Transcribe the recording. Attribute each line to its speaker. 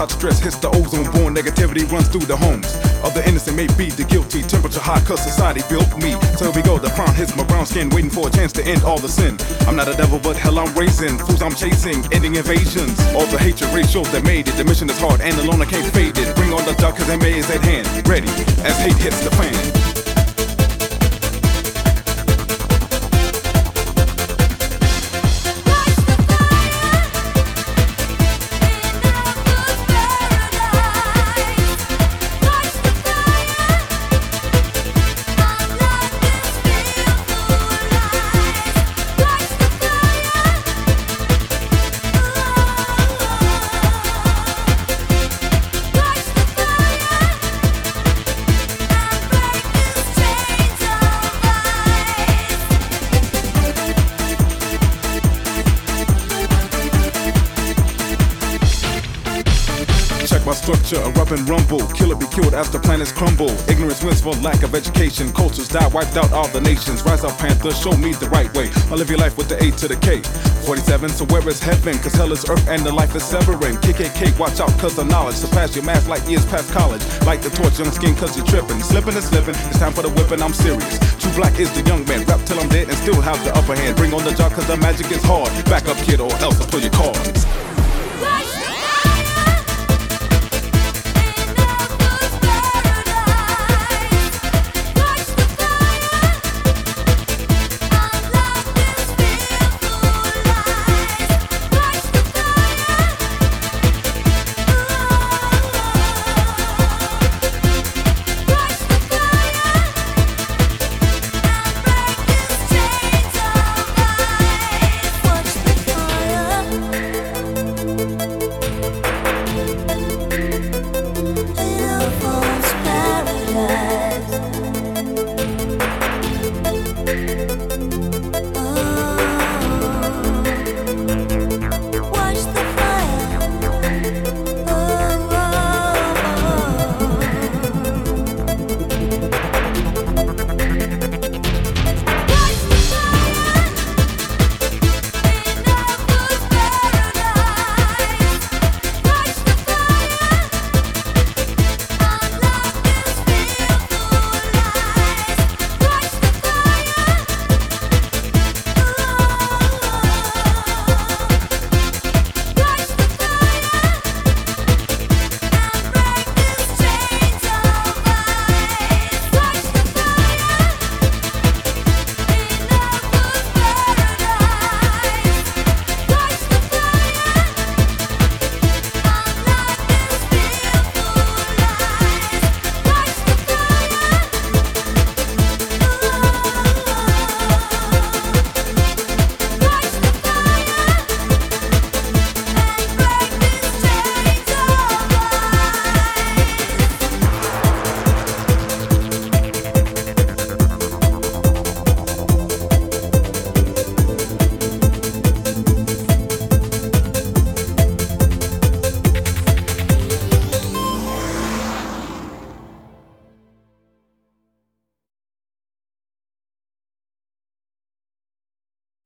Speaker 1: It's the ozone born negativity runs through the homes of the innocent, may be the guilty. Temperature high, cause society built me. So here we go, the crown hits my brown skin, waiting for a chance to end all the sin. I'm not a devil, but hell I'm raising. Fools I'm chasing, ending invasions. All the hatred ratios that made it. The mission is hard, and alone I can't fade it. Bring on the dark, cause MA is at hand. Ready, as hate hits the fan. Structure, a rub and rumble. Kill it, be killed as the planets crumble. Ignorance wins for lack of education. Cultures die, wiped out all the nations. Rise up, Panther, show me the right way. I live your life with the A to the K. 47, so where is heaven? Cause hell is earth and the life is severing. KKK, watch out, cause the knowledge surpass your math like years past college. Light the torch, young skin, cause you're tripping. Slipping and slipping, it's time for the whipping, I'm serious. True black is the young man, rap till I'm dead and still have the upper hand. Bring on the jar, cause the magic is hard. Back up, kid, or else I'll pull your cards.